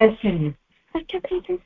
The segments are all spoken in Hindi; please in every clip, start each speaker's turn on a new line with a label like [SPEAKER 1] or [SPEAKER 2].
[SPEAKER 1] अच्छा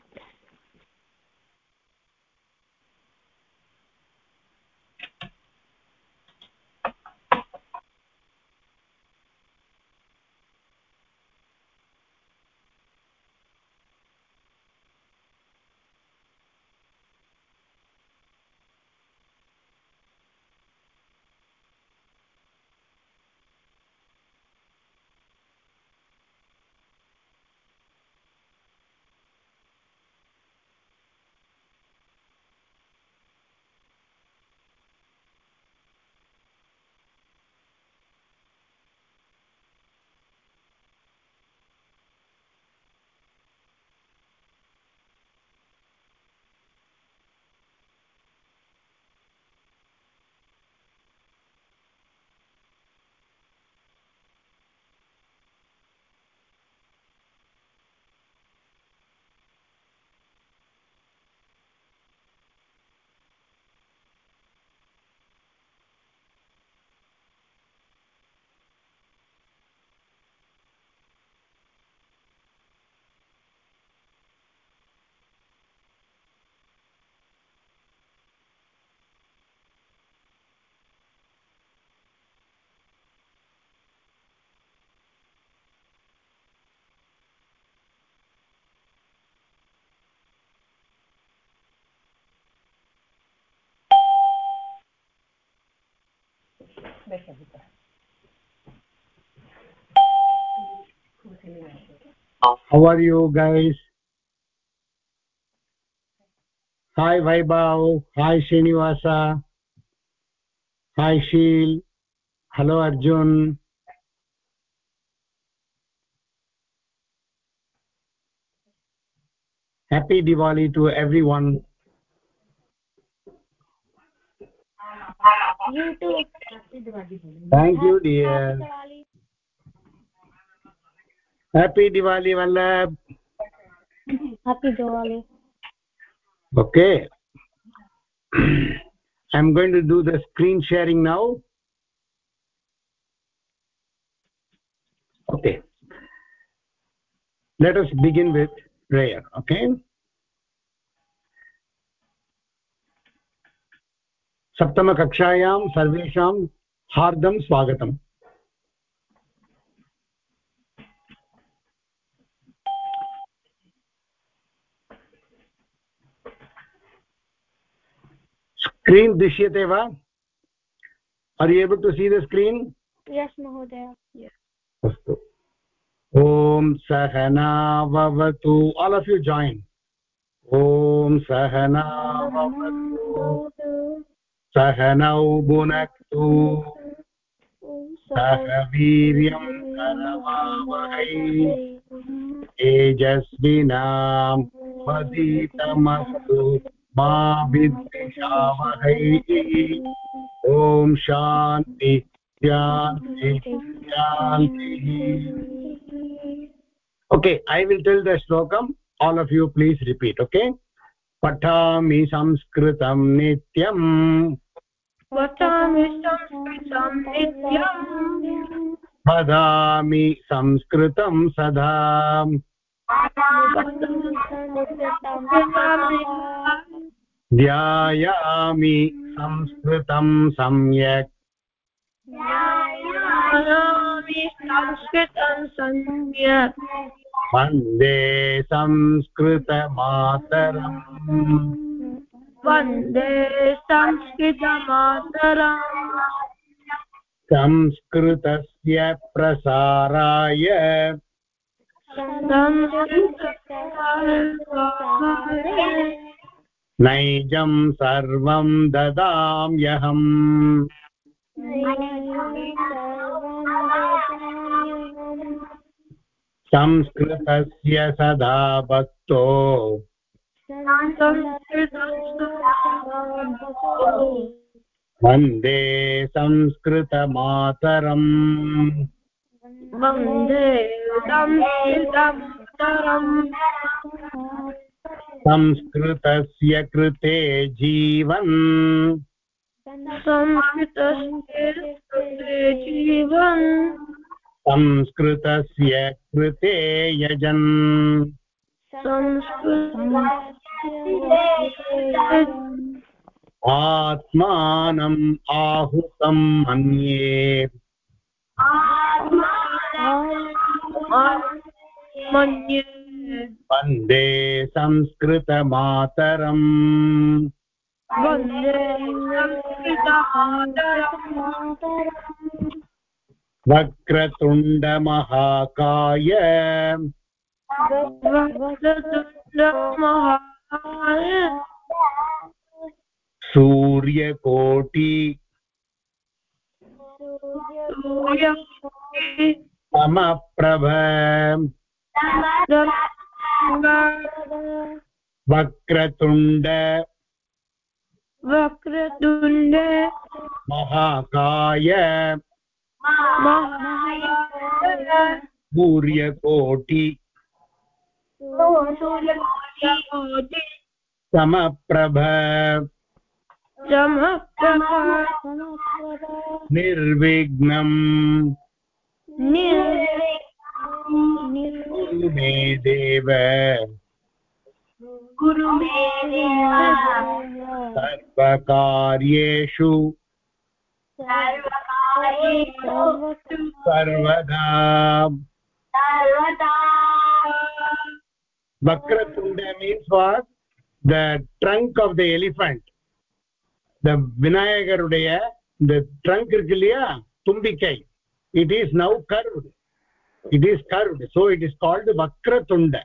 [SPEAKER 2] how are you guys? Hi vaibhav. Hi srinivasa. Hi sheel hello arjun. Happy diwali to everyone
[SPEAKER 1] you too
[SPEAKER 2] thank you dear. Happy diwali vallabh.
[SPEAKER 1] Happy diwali.
[SPEAKER 2] Okay. I'm going to do the screen sharing now. Okay. Let us begin with prayer okay सप्तमकक्षायां सर्वेषां हार्दं स्वागतम्। स्क्रीन् दृश्यते वा? Are you able to see the screen
[SPEAKER 1] yes महोदय।
[SPEAKER 2] अस्तु। ॐ सहनावतु। आल् आफ् यु जायिन् ॐ सहनावतु। सहनौ भुनक्तु। सह वीर्यं करवावहै। तेजस्विनां वदितमस्तु मा विद्विषावहै ॐ okay, i will tell the slokam all of you, please repeat, okay? पठामि संस्कृतं नित्यम्।
[SPEAKER 3] पठामि संस्कृतं नित्यम्।
[SPEAKER 2] वदामि संस्कृतं सदा। ध्यायामि संस्कृतं सम्यक्।
[SPEAKER 3] संस्कृतं सम्यक्।
[SPEAKER 2] वंदे संस्कृतमातरम्।
[SPEAKER 3] वंदे संस्कृतमातरम्।
[SPEAKER 2] संस्कृतस्य प्रसाराय। नैजं सर्वं ददाम्यहम् संस्कृतस्य सदा भक्तो। वंदे संस्कृतमातरम्।
[SPEAKER 3] वंदे संस्कृतमातरम्।
[SPEAKER 2] संस्कृतस्य कृते जीवन्।
[SPEAKER 3] संस्कृतस्य कृते जीवन्।
[SPEAKER 2] संस्कृतस्य कृते यजन्। आत्मानम् आहुतं मन्ये।
[SPEAKER 3] मन्ये
[SPEAKER 2] वंदे संस्कृतमातरम्। वक्रतुण्डमहाकाय।
[SPEAKER 3] वक्रतुण्डमहाकाय।
[SPEAKER 2] सूर्यकोटि। समप्रभ वक्रतुण्ड।
[SPEAKER 3] वक्रतुण्ड।
[SPEAKER 2] महाकाय। सूर्यकोटि। समप्रभ। निर्विघ्नम्
[SPEAKER 3] निर्
[SPEAKER 2] कुरु मे देव।
[SPEAKER 3] गुरु मे
[SPEAKER 2] सर्वकार्येषु सर्वदा। vakratunda means was the trunk of the elephant the vinayagarudaya the trunk irukku illaya tumbikai it is now curved it is curved so it is called vakratunda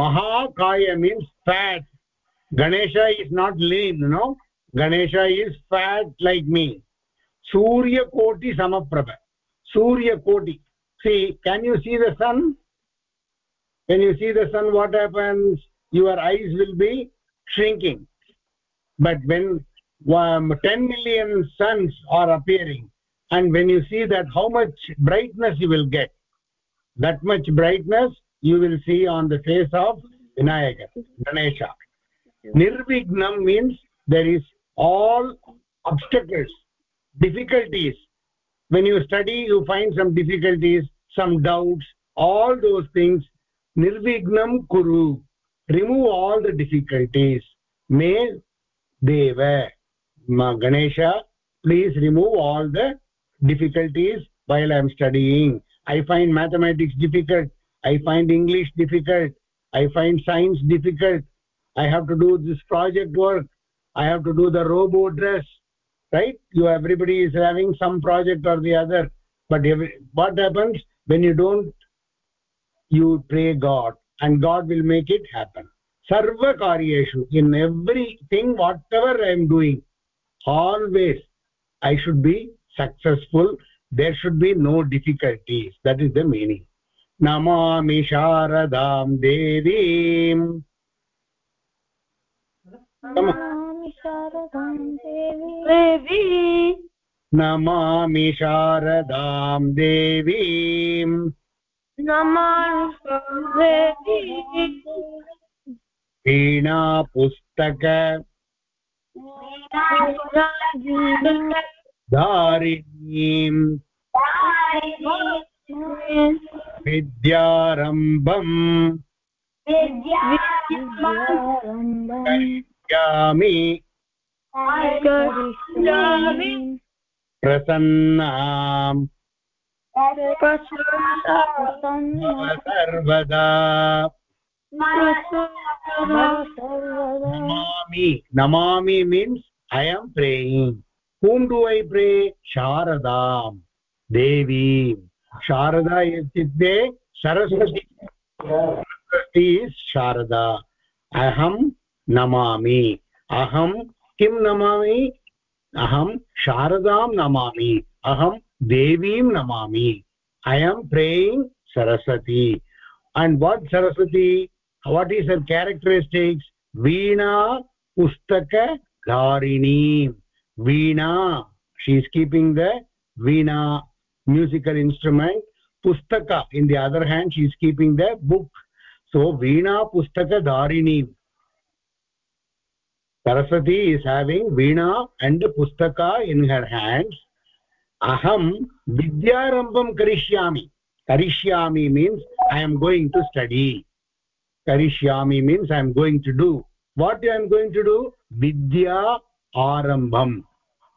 [SPEAKER 2] mahakaya means fat ganesha is not lean no ganesha is fat like me surya koti samaprabha surya koti see can you see the sun when you see the sun what happens? Your eyes will be shrinking. But when um, 10 million suns are appearing and when you see that how much brightness you will get that much brightness you will see on the face of vinayaka ganesha. Nirvignam means there is all obstacles difficulties. When you study you find some difficulties some doubts all those things nirvignam kuru remove all the difficulties. may deva ma ganesha please remove all the difficulties while i am studying. I find mathematics difficult. I find english difficult. I find science difficult. I have to do this project work. I have to do the robot dress. Right? You everybody is having some project or the other. But every, what happens when you don't you pray god and god will make it happen. Sarva karyeshu in everything whatever i am doing always i should be successful. There should be no difficulties. That is the meaning. Namami sharadam devim namami
[SPEAKER 1] sharadam devim देवी
[SPEAKER 2] वीणापुस्तक धारिणीम् विद्यारम्भम् करिष्यामि। प्रसन्नाम्।
[SPEAKER 3] प्रसन्ना
[SPEAKER 2] नमामि Namami means I am praying do i pray sharadam devi sharada ityukte saraswati saraswati is sharada aham namami aham kim namami aham sharadam namami aham devim namami i am praying saraswati. And what saraswati? What is her characteristics? Veena pustaka dharini veena she is keeping the veena musical instrument. Pustaka in the other hand she is keeping the book. So veena pustaka dharini saraswati is having veena and pustaka in her hands aham vidyarambam karishyami karishyami means i am going to study. karishyami means i am going to do. What i am going to do? vidya arambham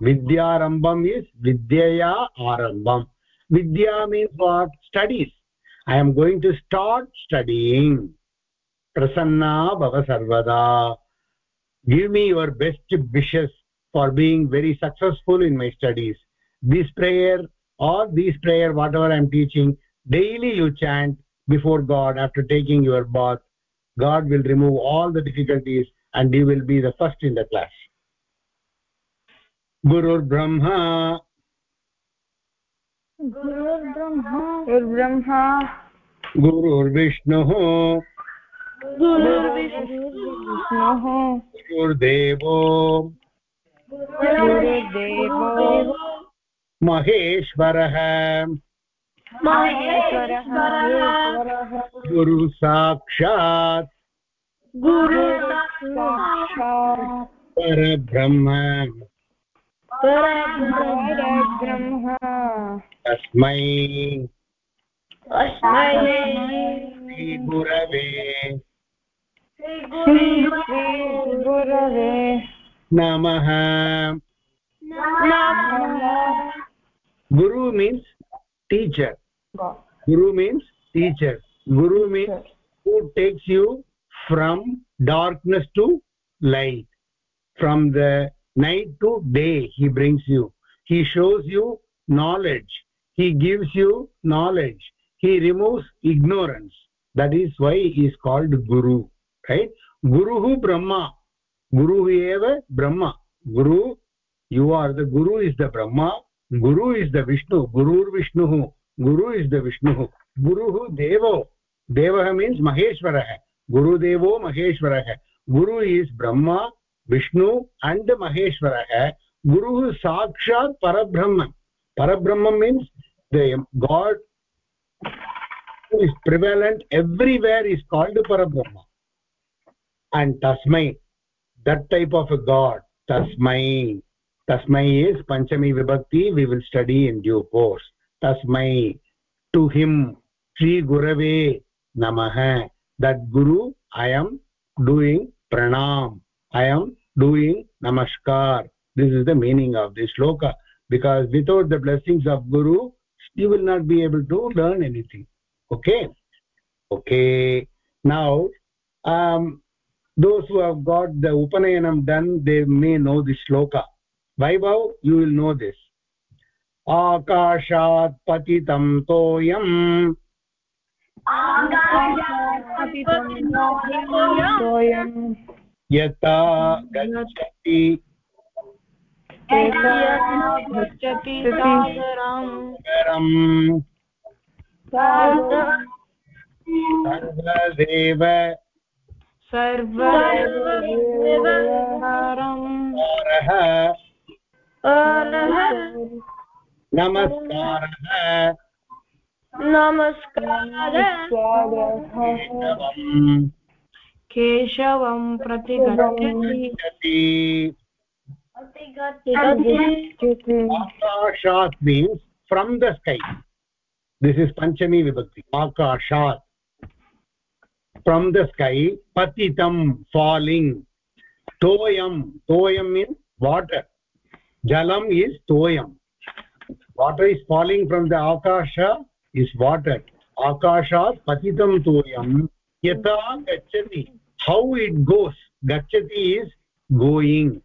[SPEAKER 2] vidyarambham is vidyaya arambham vidya means what? Studies. I am going to start studying. prasanna bhava sarvada give me your best wishes for being very successful in my studies this prayer or this prayer whatever i'm teaching daily you chant before god after taking your bath. God will remove all the difficulties and you will be the first in the class. Guru brahma.
[SPEAKER 1] Gurur
[SPEAKER 3] brahma.
[SPEAKER 2] Gurur
[SPEAKER 3] brahma.
[SPEAKER 2] Gurur
[SPEAKER 3] vishnu.
[SPEAKER 2] Vishnu.
[SPEAKER 3] महेश्वरः। गुरुसाक्षात्
[SPEAKER 2] parabrahma
[SPEAKER 3] परब्रह्म।
[SPEAKER 2] तस्मै। श्रीगुरवे। नमः। Guru means teacher. Guru means teacher. Guru means who takes you from darkness to light. From the night to day he brings you. He shows you knowledge. He gives you knowledge. He removes ignorance. That is why he is called guru right? Guruhu brahma. Guru eva brahma. Guru you are the guru is the brahma guru is the Vishnu, गुरुर्विष्णुः, गुरु इस् द विष्णुः। गुरुः देवो। देवः मीन्स् महेश्वरः। गुरुदेवो महेश्वरः। गुरु is Brahma, Vishnu and Maheshwar. गुरुः साक्षात् परब्रह्म। Parabrahma means God is prevalent everywhere is called Parabrahma. And तस्मै दट् टैप् आफ् गाड् तस्मै tasmai is panchami vibhakti we will study in due course tasmai to him shri gurave namah that guru i am doing pranam i am doing namaskar this is the meaning of this shloka because without the blessings of guru you will not be able to learn anything okay okay now um those who have got the upanayanam done they may know this shloka vaibhav you will know this. आकाशात् पतितं तोयम्। यथा गच्छति।
[SPEAKER 3] गच्छति
[SPEAKER 2] सर्वदेव।
[SPEAKER 3] सर्वदेवहारम्
[SPEAKER 2] नमस्कारः नमस्कारः
[SPEAKER 3] केशवं
[SPEAKER 2] प्रति द स्कै दिस् इस् पञ्चमी विभक्ति आकाशात् फ्रम् द स्कै पतितं फालिङ्ग् तोयं तोयं means water jalam is toyam. Water is falling from the akasha is water. Akashat patitam toyam. Yata gachati how it goes? Gachati is going.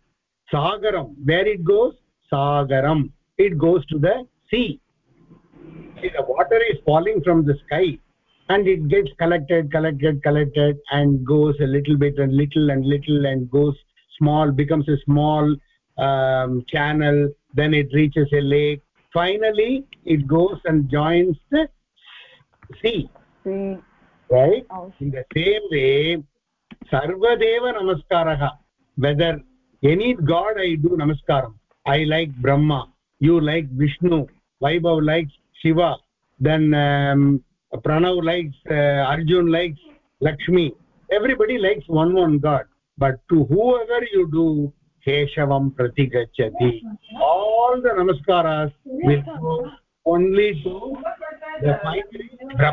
[SPEAKER 2] Sagaram. Where it goes? Sagaram. It goes to the sea. See, the water is falling from the sky and it gets collected collected collected and goes a little bit and little and little and goes small becomes a small um, channel then it reaches a lake. Finally it goes and joins the sea. Right? In the same way sarvadeva namaskaraha. Whether any god i do namaskaram i like brahma you like vishnu vaibhav likes shiva then um, pranav likes uh, arjun likes lakshmi. Everybody likes one one god. But to whoever you do keshavam pratigachati all the namaskaras will go only to the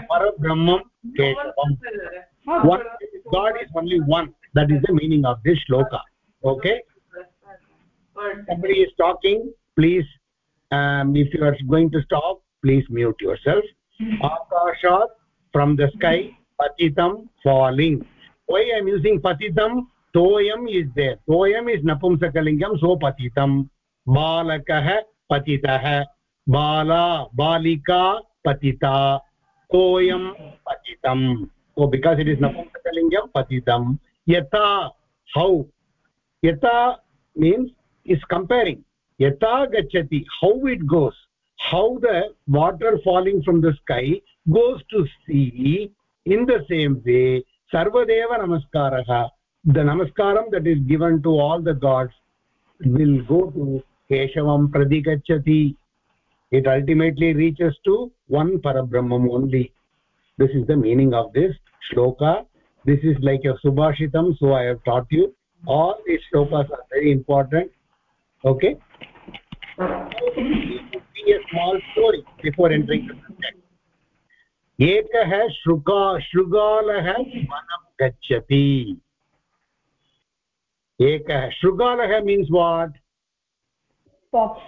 [SPEAKER 2] para brahmam keshavam what god is only one that is the meaning of this shloka okay somebody is talking please um, if you are going to stop please mute yourself akashat from the sky patitam falling why i am using patitam तोयम् इस् दे तोयम् इस् नपुंसकलिङ्गं सो पतितं बालकः पतितः। बाला, बालिका पतिता। तोयं पतितम्। ओ बिकास् इट् इस् नपुंसकलिङ्गं पतितं, यथा हौ यथा मीन्स् इस् कम्पेरिङ्ग् यथा गच्छति how it goes how the water falling from the sky goes to sea, in the same way, sarvadeva namaskaraha the namaskaram that is given to all the gods will go to keshavam pradigachati it ultimately reaches to one parabrahmam only this is the meaning of this shloka this is like a subhashitam so i have taught you all these shlokas are very important okay be a small story before entering the subject एकः शृगा शृगालः वनं गच्छति एकः शृगालः means what
[SPEAKER 1] fox.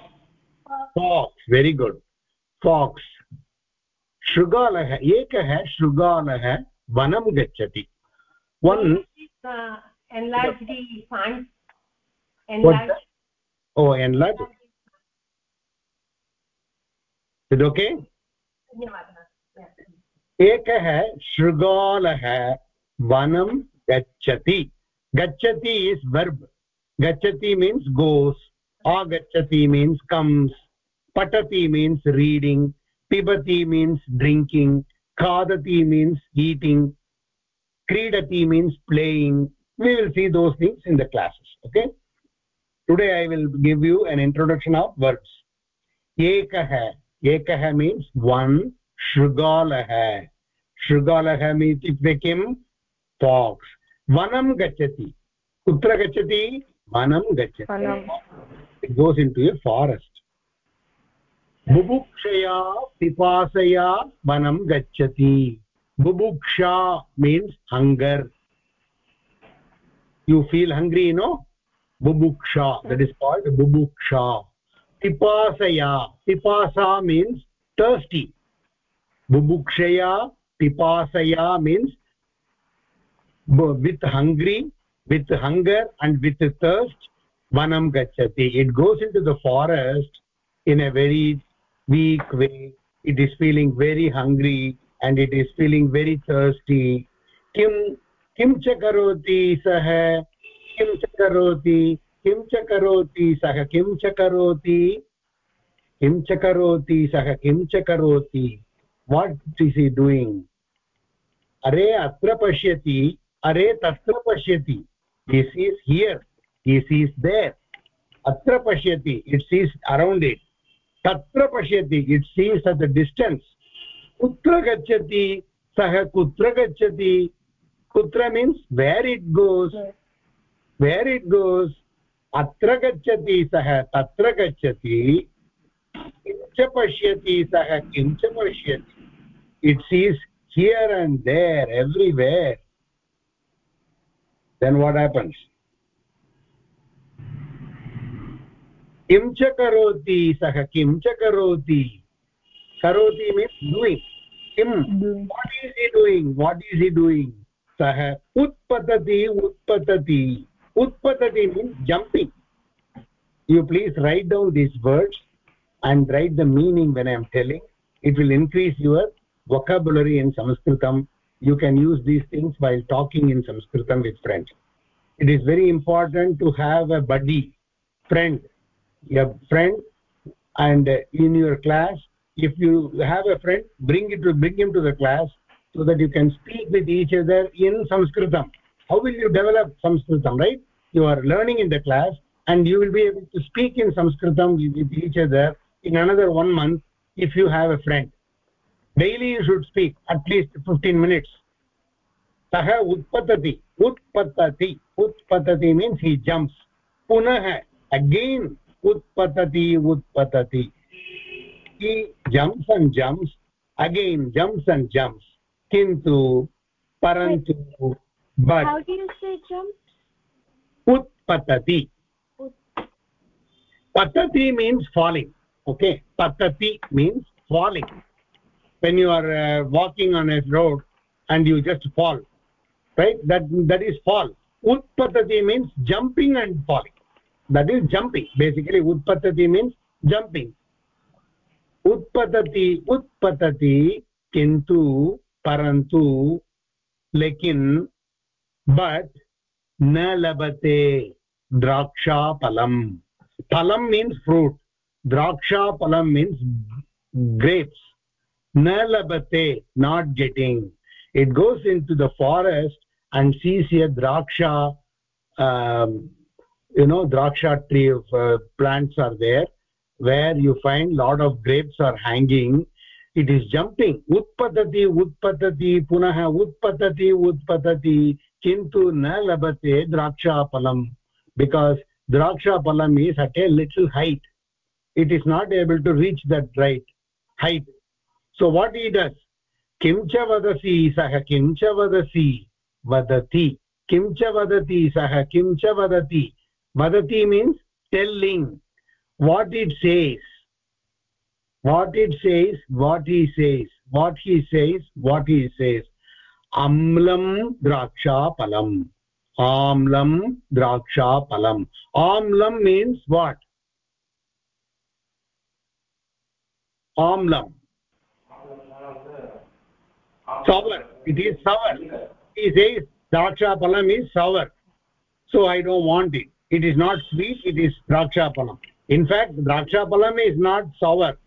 [SPEAKER 2] Fox very good fox शृगालः एकः शृगालः वनं गच्छति। One is it okay?
[SPEAKER 4] धन्यवादः।
[SPEAKER 2] एकः शृगालः वनं गच्छति। गच्छति इस् वर्ब् गच्छति means goes agachati means comes patati means reading pibati means drinking khadati means eating kridati means playing we will see those things in the classes okay today i will give you an introduction of verbs ekah ekah means one shrugalah shrugalah means इत्युक्ते किं fox वनं गच्छति। कुत्र गच्छति?
[SPEAKER 3] वनं
[SPEAKER 2] गच्छति। Goes in to a forest बुभुक्षया पिपासया वनं गच्छति। बुभुक्षा means hunger you feel hungry no बुभुक्षा दट् इस् काल्ड् बुभुक्षा। पिपासया पिपासा मीन्स् टर्स्टि बुभुक्षया पिपासया means with hungry with hunger and with thirst vanam gachati it goes into the forest in a very weak way it is feeling very hungry and it is feeling very thirsty kim kim cha karoti sah kim cha karoti kim cha karoti sah kim cha karoti kim cha karoti sah kim cha karoti what is he doing अरे अत्र पश्यति अरे तत्र पश्यति। This is here this is there अत्र पश्यति। इट्स् इस् अरौण्ड् इट् तत्र पश्यति। इट्स् इस् अट् डिस्टेन्स् कुत्र गच्छति? सः कुत्र गच्छति? कुत्र means where it goes where it goes अत्र गच्छति सः तत्र गच्छति। किञ्च पश्यति सः? किञ्च पश्यति। It's is here and there everywhere then what happens? Kim cha karoti sah kim cha karoti karoti means doing. Kim what is he doing? What is he doing? Sah utpatati utpatati. Utpatati means jumping. You please write down these words and write the meaning when i am telling. It will increase your vocabulary in sanskritam you can use these things while talking in sanskritam with friends. It is very important to have a buddy friend a friend and in your class if you have a friend bring it to bring him to the class so that you can speak with each other in sanskritam. How will you develop sanskritam right? You are learning in the class and you will be able to speak in sanskritam with each other in another one month if you have a friend daily you should speak at least fifteen minutes सः उत्पतति उत्पतति उत्पतति मीन्स् हि जम्प्स् पुनः अगेन् उत्पतति उत्पतति he jumps and jumps again jumps and jumps किन्तु परन्तु
[SPEAKER 1] उत्पतति पतति मीन्स् फालिङ्ग्
[SPEAKER 2] ओके पतति means falling when you are uh, walking on a road and you just fall right? That that is fall. Utpatati means jumping and falling. That is jumping. Basically utpatati means jumping. Utpatati utpatati kintu parantu lekin but na labate draksha palam. Palam means fruit. Draksha palam means grapes na labate not getting. It goes into the forest and sees a draksha um, you know draksha tree of uh, plants are there where you find lot of grapes are hanging. It is jumping. Utpatati utpatati punah utpatati utpatati kintu na labate draksha palam because draksha palam is at a little height. It is not able to reach that right height so what he does किं च वदसि सः किं च वदसि वदति किं च वदति सः किं च वदति वदति means telling what it says what it says what he says what he says what he says अम्लं द्राक्षापलम् आम्लं द्राक्षापलम् आम्लं मीन्स् वाट् आम्लम् sour. It is sour. He says draksha palam is sour. So i don't want it. It is not sweet. It is draksha palam. In fact draksha palam is not sour.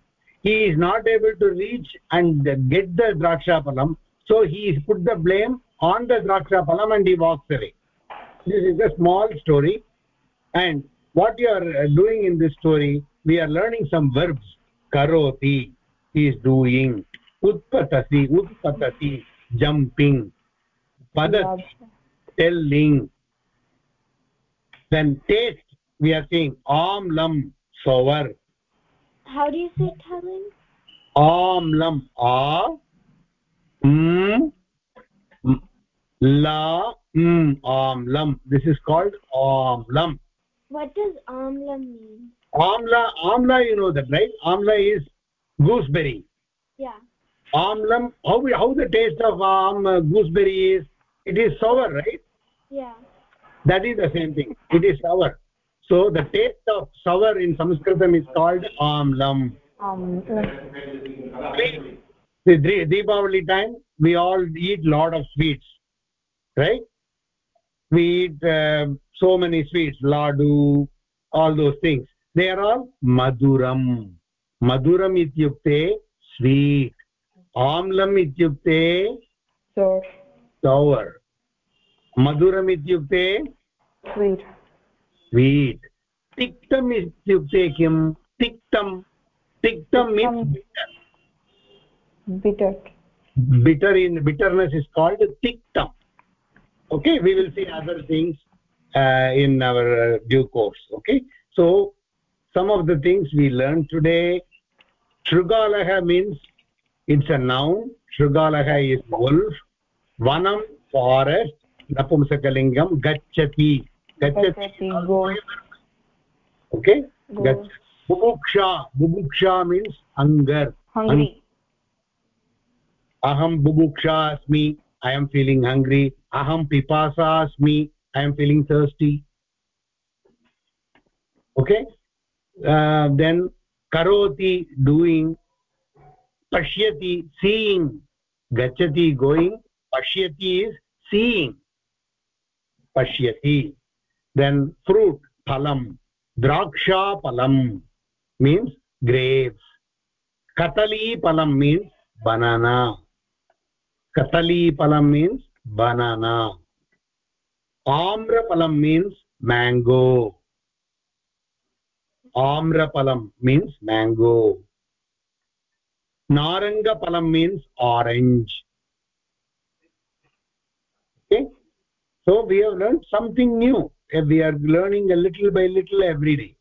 [SPEAKER 2] He is not able to reach and get the draksha palam. So he put the blame on the draksha palam and he walks away. This is a small story. And what you are uh, doing in this story we are learning some verbs. Karoti he is doing utpatasi utpatati jumping. padat telling. Then taste we are saying amlam sour
[SPEAKER 1] how do you say talent
[SPEAKER 2] amlam a mm, la mm, amlam this is called amlam
[SPEAKER 1] what does amla mean?
[SPEAKER 2] Amla amla you know that right? Amla is gooseberry.
[SPEAKER 1] Yeah
[SPEAKER 2] amlam how how the taste of um, gooseberry is it is sour right?
[SPEAKER 1] Yeah.
[SPEAKER 2] That is the same thing. It is sour. So the taste of sour in sanskritam is called amlam
[SPEAKER 3] um
[SPEAKER 2] the deepavali time we all eat lot of sweets right? We eat uh, so many sweets ladu all those things. They are all maduram. Maduram ityukte sweet
[SPEAKER 3] so
[SPEAKER 2] sour. maduram ityukte
[SPEAKER 3] sweet.
[SPEAKER 2] sweet. tiktam ityukte kim tiktam tiktam means bitter.
[SPEAKER 3] Bitter.
[SPEAKER 2] Bitter in bitterness is called tiktam okay we will see other things uh, in our uh, due course okay? So some of the things we learned today shrugalaha means it's a noun shrugalaha is wolf vanam forest napumsakalingam gachati Gachati, okay. Bubuksha bubuksha means hunger
[SPEAKER 3] hungry
[SPEAKER 2] aham bubuksha asmi i am feeling hungry aham pipasa asmi i am feeling thirsty okay uh, then karoti doing pashyati seeing gachati going pashyati is seeing pashyati then fruit phalam draksha palam means grapes katali palam means banana katali palam means banana amra palam means mango amra palam means mango naranga palam means orange. Okay? So we have learned something new we are learning a little by little every day.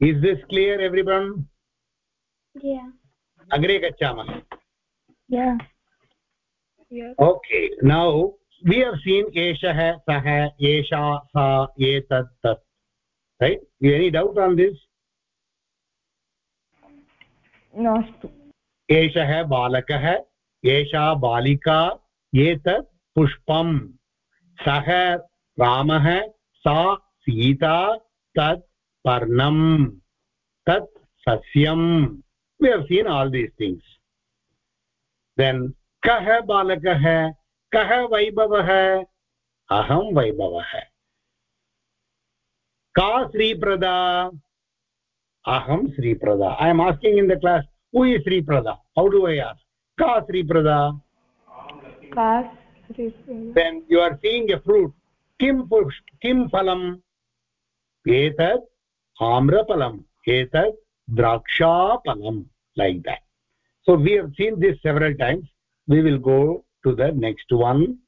[SPEAKER 2] Is this clear everyone?
[SPEAKER 1] Yeah.
[SPEAKER 2] Agre gachamah
[SPEAKER 3] yeah.
[SPEAKER 1] Yeah
[SPEAKER 2] okay. Now we have seen eshah sah esha sa etat tat. Right? Any doubt on this
[SPEAKER 3] नास्तु।
[SPEAKER 2] एषः बालकः, एषा बालिका, एतत् पुष्पम्। सः रामः, सा सीता, तत् पर्णम्, तत् सस्यम्। Seen all these things. Then, कः बालकः? कः वैभवः? अहं वैभवः। का श्रीप्रदा? Aham sri prada. I am asking in the class who is sri prada? How do i ask? Ka sri prada.
[SPEAKER 3] कास्
[SPEAKER 2] then you are seeing a fruit. Kim kim phalam. Etat amrapalam etat draksha palam like that. So we have seen this several times. We will go to the next one.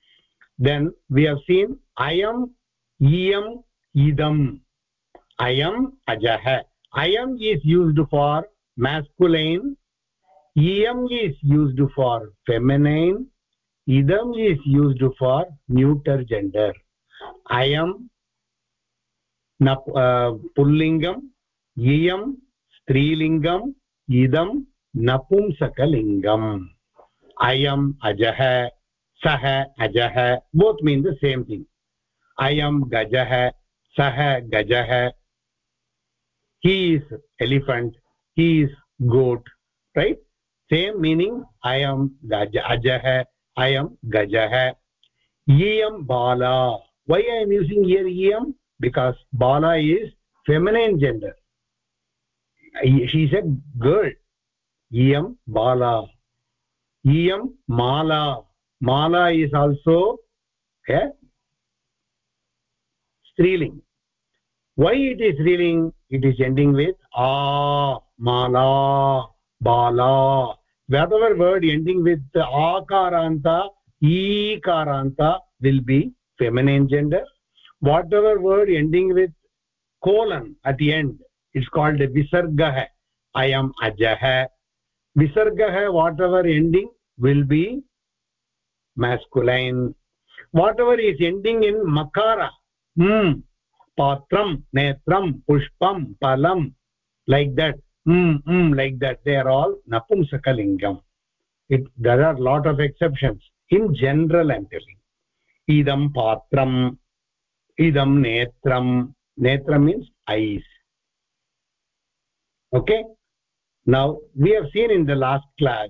[SPEAKER 2] Then we have seen i am iyam idam. I am ajah ayam is used for masculine iyam is used for feminine idam is used for neuter gender ayam nap uh, pullingam iyam strilingam idam napumsakalingam ayam ajah sah ajah both mean the same thing ayam gajah sah gajah he is elephant he is goat right? Same meaning i am ajah i am gajah iyam bala. Why i am using here iyam because bala is feminine gender. She is a girl. Iyam bala. Iyam mala. Mala is also a striling why it is striling it is ending with a mala bala whatever word ending with akaranta ekaranta will be feminine gender. Whatever word ending with colon at the end is called a visargah i am ajah visargah whatever ending will be masculine. Whatever is ending in makara hmm patram netram pushpam palam like that. mm, mm, like that. They are all napumsakalingam it there are a lot of exceptions. In general i'm telling. Idam patram idam netram. Netram means eyes okay? Now we have seen in the last class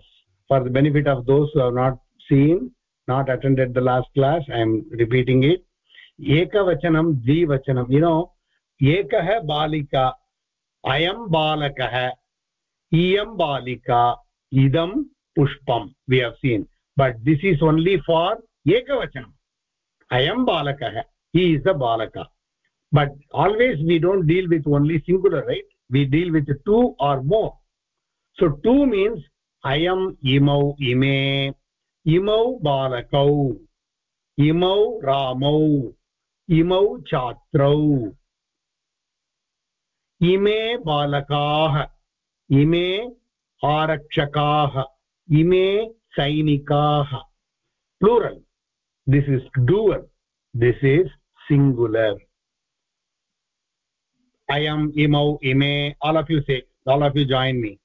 [SPEAKER 2] for the benefit of those who have not seen not attended the last class i am repeating it एकवचनं द्विवचनं युनो एकः बालिका, अयं बालकः, इयं बालिका, इदं पुष्पं we have seen but this is only for एकवचनम् अयं बालकः he is a balak. But always we don't deal with only singular right we deal with two or more so two means अयम् इमौ, इमे, इमौ बालकौ, इमौ रामौ. Imau chatrau इमे बालकाः इमे आरक्षकाः इमे सैनिकाः plural this is doer this is singular i am imau ime all of you say all of you join me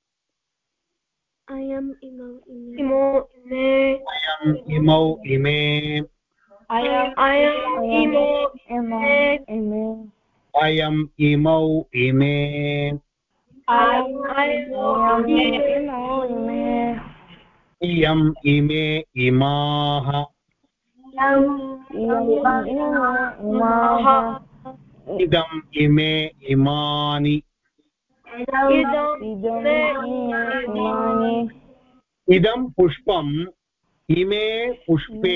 [SPEAKER 1] I am imo ime.
[SPEAKER 4] imo ime
[SPEAKER 2] i am imau ime
[SPEAKER 4] i am i am imo
[SPEAKER 3] इमो इमे
[SPEAKER 2] am
[SPEAKER 3] इमे इमाः
[SPEAKER 2] idam ime imani
[SPEAKER 4] idam
[SPEAKER 3] इदम् इमानि
[SPEAKER 2] idam pushpam ime pushpe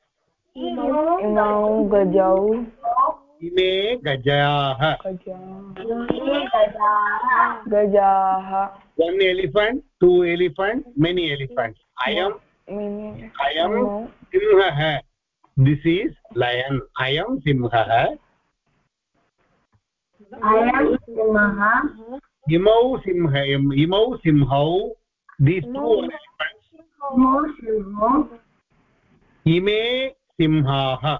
[SPEAKER 3] इमौ गजौ इमे गजाः
[SPEAKER 2] गजाः
[SPEAKER 3] गजाः
[SPEAKER 2] one elephant two elephant many elephants i am
[SPEAKER 3] mini
[SPEAKER 2] am simhah
[SPEAKER 4] अयं सिंहः
[SPEAKER 2] imau simha imau simhau these two are elephants
[SPEAKER 4] मो सिंहो
[SPEAKER 2] ime simhaः
[SPEAKER 3] इमे सिंहाः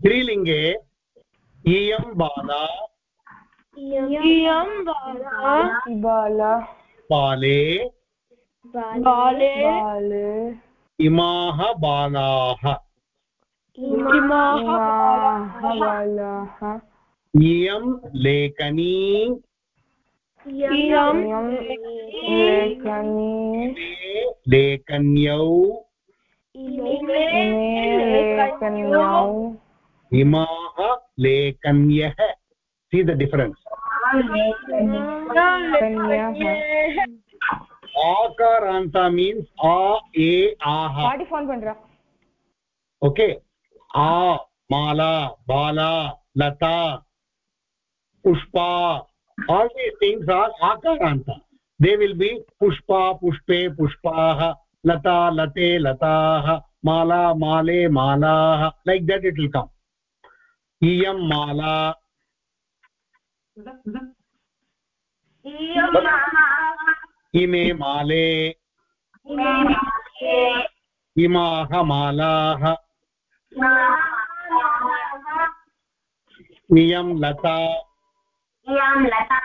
[SPEAKER 2] स्त्रीलिङ्गे इयं बाला
[SPEAKER 4] इयं बाला।
[SPEAKER 3] बाला।
[SPEAKER 2] बाले इमाः बालाः।
[SPEAKER 4] इमाः
[SPEAKER 3] बालाः।
[SPEAKER 2] इयं लेखनी
[SPEAKER 4] इयं
[SPEAKER 3] इयं लेखनी
[SPEAKER 2] इमे
[SPEAKER 4] लेखनी
[SPEAKER 3] लेखन्यौ लेखन्यौ
[SPEAKER 2] इमाः लेखन्यः सी द
[SPEAKER 3] डिफरेन्स्
[SPEAKER 2] आकारान्ता मीन्स् आ ए
[SPEAKER 3] आः
[SPEAKER 2] ओके आ माला बाला लता पुष्पा all these things are akaranta they will be pushpa pushpe pushpah lata late latah mala male malah like that it will come iyam mala ime male imaah malah iyam lata
[SPEAKER 4] इयं लता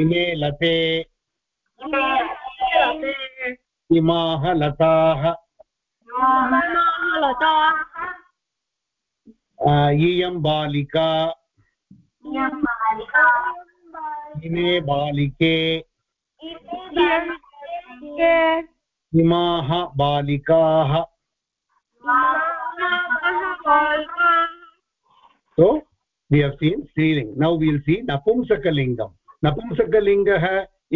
[SPEAKER 2] इमे लते
[SPEAKER 4] इमे
[SPEAKER 2] लताः
[SPEAKER 4] लता
[SPEAKER 2] इयं बालिका इमे बालिके इमाः बालिकाः
[SPEAKER 4] बालिका
[SPEAKER 2] so we have seen striling now we will see napumsakalingam napumsakalingah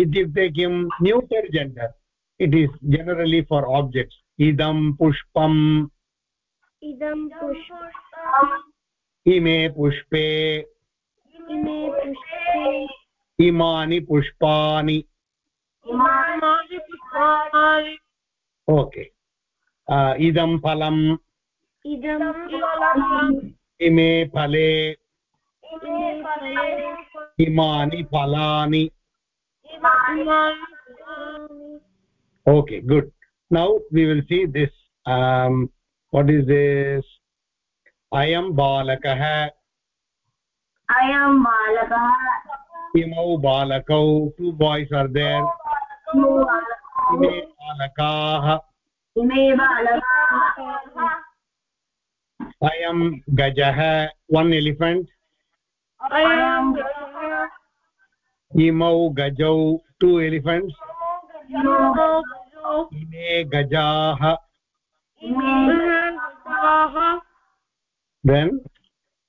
[SPEAKER 2] ityukte kim neuter gender it is generally for objects idam pushpam
[SPEAKER 1] इदं पुष्पम्
[SPEAKER 2] pushpe
[SPEAKER 1] इमे पुष्पे
[SPEAKER 4] इमानि पुष्पाणि
[SPEAKER 2] uh, phalam
[SPEAKER 1] इदं
[SPEAKER 2] इमे फले
[SPEAKER 1] इमे फले
[SPEAKER 2] इमानि फलानि
[SPEAKER 1] इमानि
[SPEAKER 2] okay good now we will see this um what is this i am balakah
[SPEAKER 4] अयं बालकः
[SPEAKER 2] imau balakau two boys are there ime balakaah
[SPEAKER 4] इमे बालकाः
[SPEAKER 2] i am gajah one elephant
[SPEAKER 4] अयं
[SPEAKER 2] गजः इमौ गजौ टु एलिफेण्ट्स् इमे गजाः देन्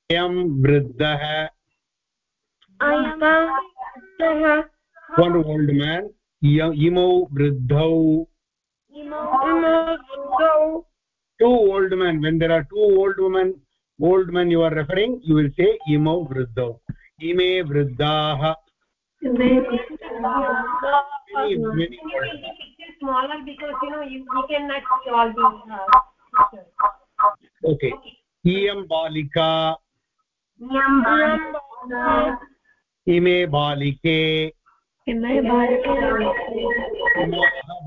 [SPEAKER 2] अयं वृद्धः इमौ वृद्ध two old man when there are two old women old men you are referring you will say
[SPEAKER 4] इमौ वृद्धौ
[SPEAKER 2] इमे वृद्धाः ओके
[SPEAKER 4] इयं बालिका इमे बालिके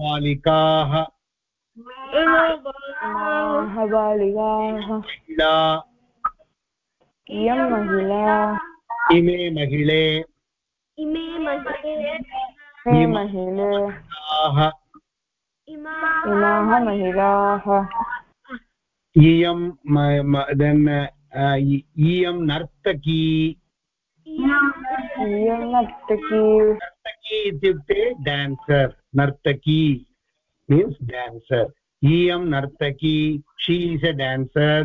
[SPEAKER 3] बालिकाः
[SPEAKER 2] बालिकाः
[SPEAKER 3] इयं महिला
[SPEAKER 2] इमे महिले
[SPEAKER 1] इमे महिले
[SPEAKER 3] महिले इमाः महिलाः
[SPEAKER 2] इयं देन् इयं नर्तकी
[SPEAKER 3] इयं नर्तकी
[SPEAKER 2] नर्तकी इत्युक्ते डान्सर् नर्तकी मीन्स् डान्सर्। इयं नर्तकी शी इस् अ डान्सर्।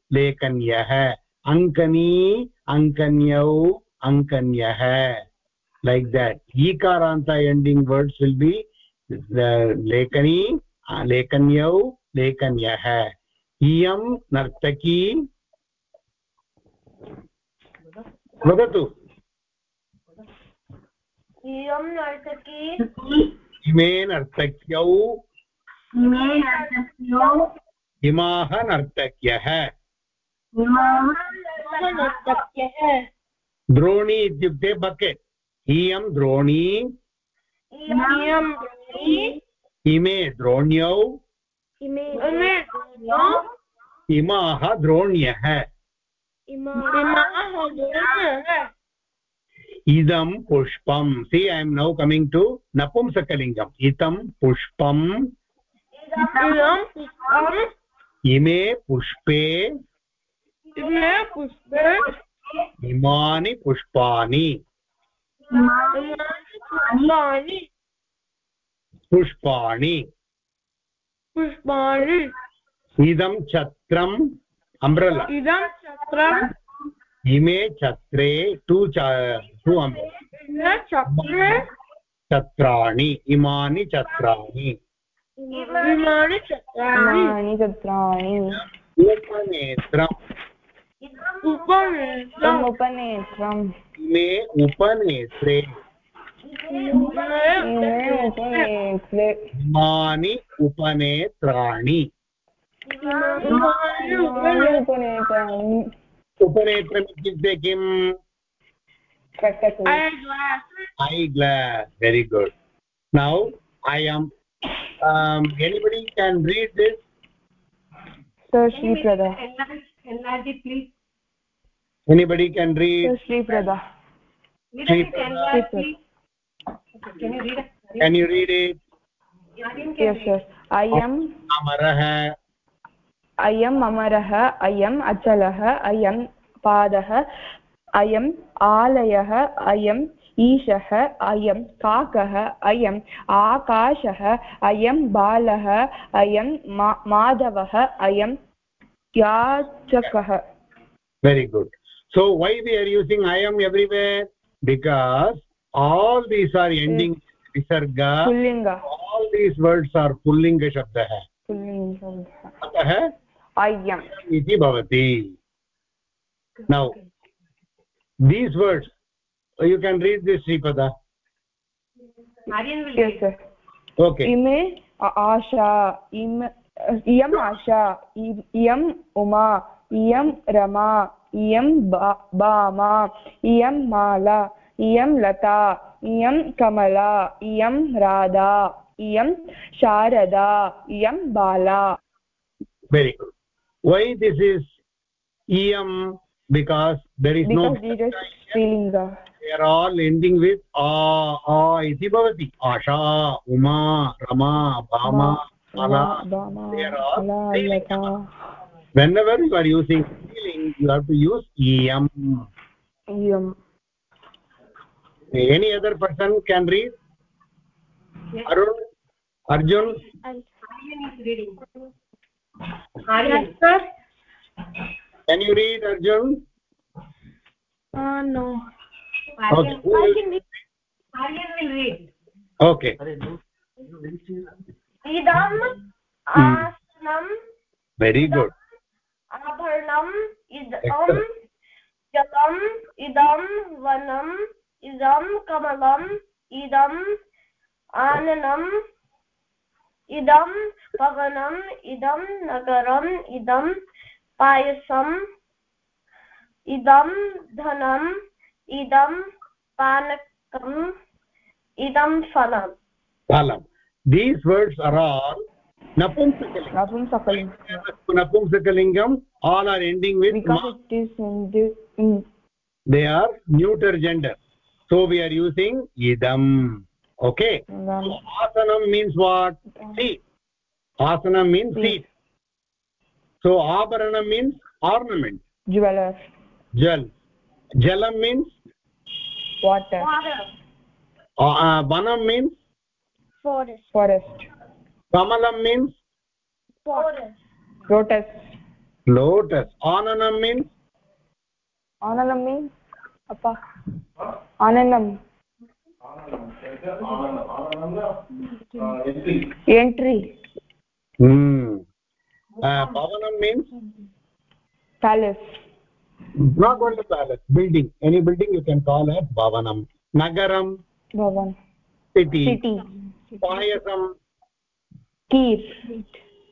[SPEAKER 2] लेखन्यः अंकनी अङ्कन्यौ अङ्कन्यः लैक् दैट ईकारान्ता एंडिंग वर्ड्स् विल बी लेखनी लेखन्यौ लेखन्य इयं नर्तकी। वदतु।
[SPEAKER 4] इयं नर्तकी।
[SPEAKER 2] इमे नर्तक्यौ।
[SPEAKER 4] इमाः नर्तक्यः।
[SPEAKER 2] द्रोणी इत्युक्ते बकेट् इयं द्रोणी इमे द्रोण्यौ
[SPEAKER 4] इमे
[SPEAKER 2] इमाः द्रोण्यः इदं पुष्पं see I am now coming to नपुंसकलिङ्गम् इदं पुष्पम् इमे पुष्पे
[SPEAKER 4] पुष्पे
[SPEAKER 2] इमानि पुष्पाणि।
[SPEAKER 4] पुष्पाणि
[SPEAKER 2] पुष्पाणि।
[SPEAKER 4] पुष्पाणि।
[SPEAKER 2] इदं छत्रम् अम्ब्रला।
[SPEAKER 4] इदं चक्रम्
[SPEAKER 2] इमे छत्रे टु टु अम्ब्रला
[SPEAKER 4] चक्रे
[SPEAKER 2] छत्राणि इमानि छत्राणि।
[SPEAKER 4] इमानि
[SPEAKER 3] इमानि चित्राणि
[SPEAKER 2] उपनेत्रम्
[SPEAKER 4] उपनेत्रम्
[SPEAKER 3] उपनेत्रम्
[SPEAKER 2] इमे उपनेत्रे
[SPEAKER 3] उपनेत्रे
[SPEAKER 2] इमानि उपनेत्राणि उपनेत्रम् इत्युक्ते किम्?
[SPEAKER 3] कटकु।
[SPEAKER 2] Eye glass very good. Now i am um, anybody can read
[SPEAKER 3] Sir Shri Prada.
[SPEAKER 5] enlarge it please
[SPEAKER 2] anybody can read
[SPEAKER 3] Sir Shri Prada.
[SPEAKER 5] little bit enlarge please okay, can you read it
[SPEAKER 2] can you read it
[SPEAKER 5] Aryan can
[SPEAKER 3] Yes,
[SPEAKER 5] read.
[SPEAKER 3] sir. अयम्
[SPEAKER 2] amarah
[SPEAKER 3] अयम् अमरः अयम् अचलः अयं पादः अयम् आलयः अयम् ईशः अयं काकः अयम् आकाशः अयं बालः अयं मा माधवः अयं याचकः
[SPEAKER 2] very good so why we are using I am everywhere because all these are ending विसर्ग
[SPEAKER 3] पुल्लिङ्ग
[SPEAKER 2] आल् दीस् वर्ड्स् आर्
[SPEAKER 3] पुल्लिङ्गशब्दः
[SPEAKER 2] अतः
[SPEAKER 3] अयम्
[SPEAKER 2] इति भवति now these words you can read this
[SPEAKER 3] Shripad
[SPEAKER 2] okay
[SPEAKER 3] इमे आशा इयम् आशा इयम् उमा इयं रमा इयं बामा इयं माला इयं लता इयं कमला इयं राधा इयं शारदा इयं बाला
[SPEAKER 2] very good why this is em because there is no
[SPEAKER 3] because these strilinga
[SPEAKER 2] they are all ending with a a iti bhavati asha uma rama bama whenever you are using feeling you have to use em
[SPEAKER 3] em
[SPEAKER 2] any other person can read?
[SPEAKER 5] Yes.
[SPEAKER 2] arun? Arjun?
[SPEAKER 5] Arjun is reading arjun. Sir?
[SPEAKER 2] Can you read arjun?
[SPEAKER 4] Uh no.
[SPEAKER 2] Arjun
[SPEAKER 5] okay
[SPEAKER 2] arjun will
[SPEAKER 5] read.
[SPEAKER 2] Okay.
[SPEAKER 4] इदम् आसनम्
[SPEAKER 2] very good.
[SPEAKER 4] आभरणम् इदम्. जलम् इदं वनम् इदं कमलम् इदम् आननम् इदं भवनम् इदं नगरम् इदं पायसम् इदं धनम् इदं पानकम् इदं फलम्।
[SPEAKER 2] phalam these words are all
[SPEAKER 3] napumsakaling.
[SPEAKER 2] Napumsakalingam all are ending with they are neuter gender. So we are using idam. Okay. So asanam means what? Idam. Asana asanam means
[SPEAKER 3] seat,
[SPEAKER 2] so abharanam means ornament.
[SPEAKER 3] Jeweler
[SPEAKER 2] jal. Jalam means
[SPEAKER 3] water.
[SPEAKER 1] Water
[SPEAKER 2] vanam means
[SPEAKER 1] forest
[SPEAKER 3] forest
[SPEAKER 2] kamalam means
[SPEAKER 1] forest
[SPEAKER 3] lotus
[SPEAKER 2] lotus ananam means
[SPEAKER 3] ananam means appa ananam entry
[SPEAKER 2] hmm uh, bhavanam means
[SPEAKER 3] palace
[SPEAKER 2] not only palace building any building you can call as bhavanam nagaram
[SPEAKER 3] bhavan
[SPEAKER 2] city,
[SPEAKER 3] city
[SPEAKER 2] payasam.
[SPEAKER 3] Keer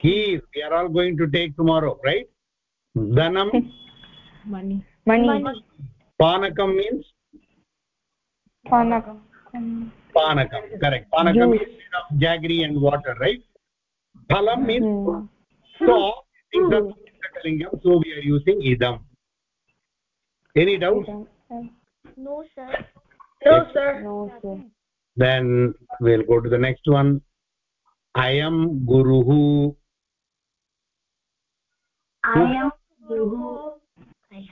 [SPEAKER 2] keys we are all going to take tomorrow right? Dhanam
[SPEAKER 3] money. Money.
[SPEAKER 2] Panakam means?
[SPEAKER 3] Panakam.
[SPEAKER 2] Panakam correct. Panakam
[SPEAKER 3] Juice.
[SPEAKER 2] is made of jaggery and water right? Phalam means?
[SPEAKER 3] Hmm.
[SPEAKER 2] so all these things are sakalingam so we are using idam. Any doubt
[SPEAKER 1] no sir. No sir.
[SPEAKER 3] No sir
[SPEAKER 2] then we'll go to the next one i am guruhu
[SPEAKER 1] i am guru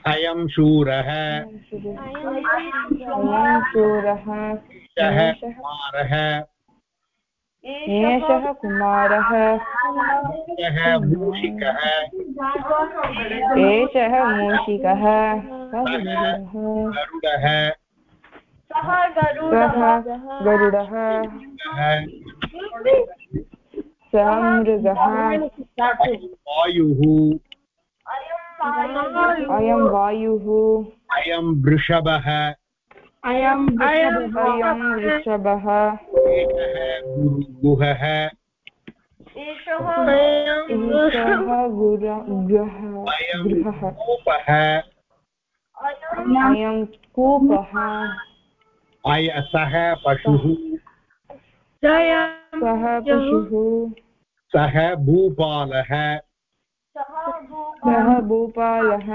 [SPEAKER 2] i am shurah
[SPEAKER 1] i am
[SPEAKER 3] अयं शूरः
[SPEAKER 2] shah kumarah
[SPEAKER 3] एषः कुमारः
[SPEAKER 2] shah मूषिकः
[SPEAKER 3] एषः मूषिकः गरुडः
[SPEAKER 1] सः
[SPEAKER 3] गरुडः सः मृगः
[SPEAKER 2] वायुः।
[SPEAKER 3] अयं वायुः।
[SPEAKER 2] अयं वृषभः।
[SPEAKER 3] अयं अयं वृषभः।
[SPEAKER 2] गुहः।
[SPEAKER 1] एषः
[SPEAKER 3] गुर गृह
[SPEAKER 2] अयं कूपः। ऐ सः पशुः
[SPEAKER 3] सः पशुः
[SPEAKER 2] सः भूपालः।
[SPEAKER 3] सः। भूपालः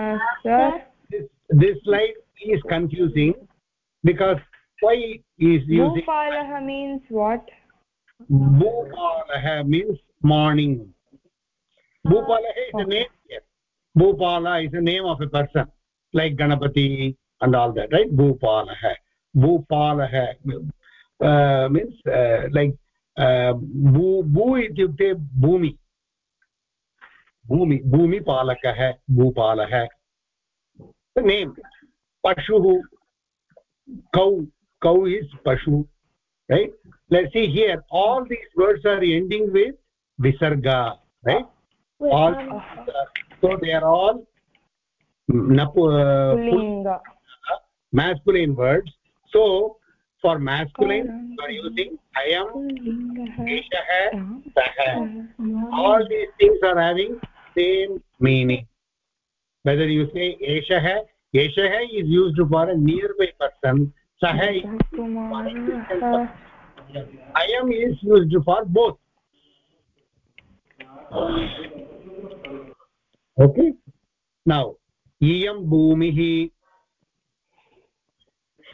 [SPEAKER 2] this like is confusing because why is
[SPEAKER 3] भूपालः means what
[SPEAKER 2] भूपालः means morning भूपालः is a name Bhupala is a name of a person like Ganapati and all that right भूपालः। भूपालः मीन्स् लैक् भू भू इत्युक्ते भूमि। भूमि भूमिपालकः भूपालः नेम् पशुः कौ कौ इस् पशु right let see here all these words are ending with visarga right all so they are all
[SPEAKER 3] नपु
[SPEAKER 2] masculine words so for masculine you are using i am eshah sah all these things are having same meaning whether you say eshah eshah is used for a nearby person sah is
[SPEAKER 3] कुमारः
[SPEAKER 2] i am is used for both okay now iyam bhumih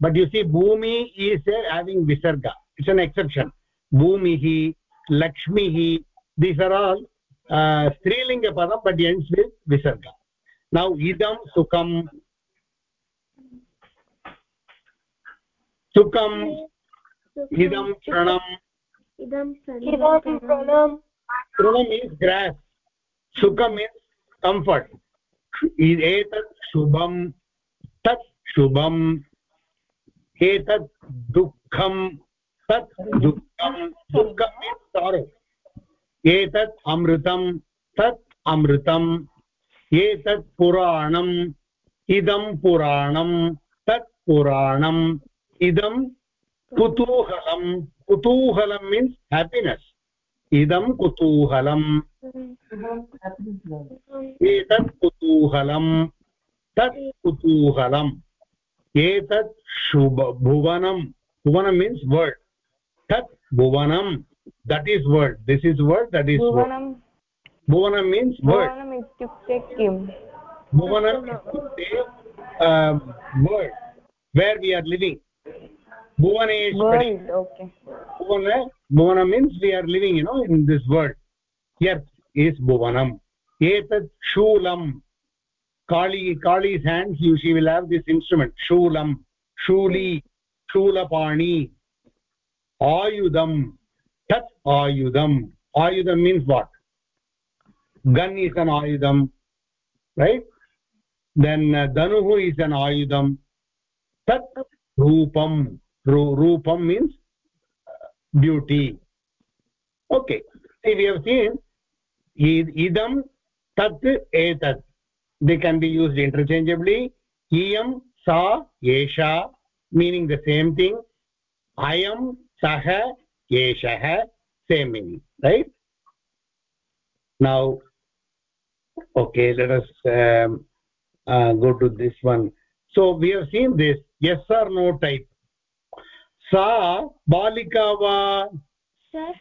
[SPEAKER 2] but you see bhumi is uh, having visarga it's an exception bhumihi lakshmihi these are all uh, strilinga padam but ends with visarga now idam sukam sukam idam pranam
[SPEAKER 1] इदं प्रणम्
[SPEAKER 2] pranam is grass sukam means comfort एतत् शुभं तत् शुभम् एतत् दुःखं, तत् दुःखं दुःखं सारो एतत् अमृतं तत् अमृतम्, एतत् पुराणम्, इदं पुराणं तत् पुराणम्, इदं कुतूहलं कुतूहलं मीन्स् हेपिनेस् इदं कुतूहलम्. एतत् कुतूहलं तत् कुतूहलम्. एतत् शुभ भुवनं भुवनं मीन्स् वर्ड् तत् भुवनं that is world this is world that is
[SPEAKER 3] भुवनं
[SPEAKER 2] means
[SPEAKER 3] world इत्युक्ते
[SPEAKER 2] किं भुवनं इत्युक्ते world where we are living भुवने Bhuvan means we are living you know in this world यत् इस् भुवनम्. एतत् शूलं kali kali's hands you she will have this instrument shulam shuli shulapani ayudam tat ayudam ayudam means what gun is an ayudam right then uh, danuhu is an ayudam tat roopam Ru- roopam means beauty okay see we have seen id- idam tat etat they can be used interchangeably. Iyam sa esha meaning the same thing. I am sah eshah same meaning right? Now okay let us um, uh, go to this one. So we have seen this yes or no type. Sa balika va
[SPEAKER 1] sir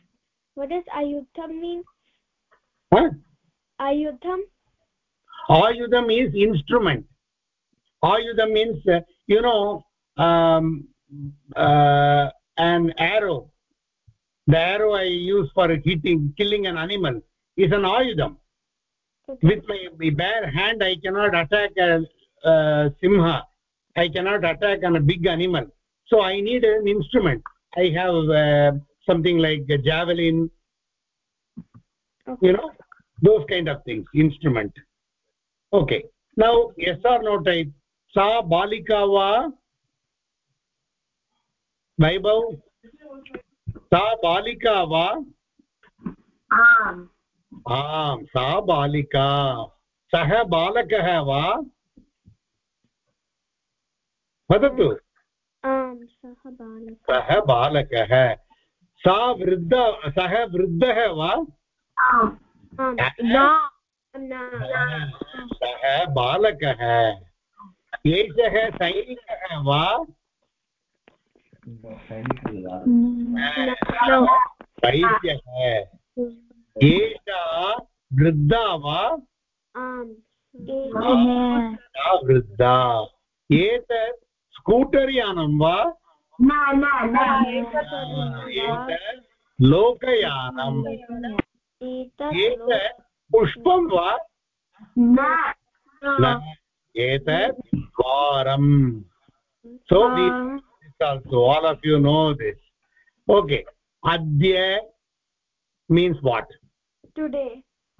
[SPEAKER 1] what does ayudham mean?
[SPEAKER 2] Huh?
[SPEAKER 1] ayudham
[SPEAKER 2] ayudham is instrument? Ayudham means uh, you know um, uh, an arrow? The arrow i use for hitting killing an animal is an ayudham
[SPEAKER 1] okay.
[SPEAKER 2] with my, bare hand i cannot attack a, a simha. I cannot attack on a big animal. So i need an instrument. I have uh, something like a javelin.
[SPEAKER 1] Okay.
[SPEAKER 2] you know those kind of things instrument okay now S R no type सा बालिका वा वैभव सा बालिका वा
[SPEAKER 4] आम्
[SPEAKER 2] सा बालिका सः बालकः वा वदतु
[SPEAKER 1] सः बालकः
[SPEAKER 2] सा वृद्ध सः वृद्धः वा सः बालकः एषः सैनिकः वा? वैद्यः एषा वृद्धा वा? वृद्धा। एतत् स्कूटर् यानं वा?
[SPEAKER 4] न न
[SPEAKER 2] एतत् लोकयानम्।
[SPEAKER 1] एतत्
[SPEAKER 2] पुष्पं वा
[SPEAKER 4] न
[SPEAKER 2] न एतत् द्वारम् also all of you know this okay adya means what
[SPEAKER 1] today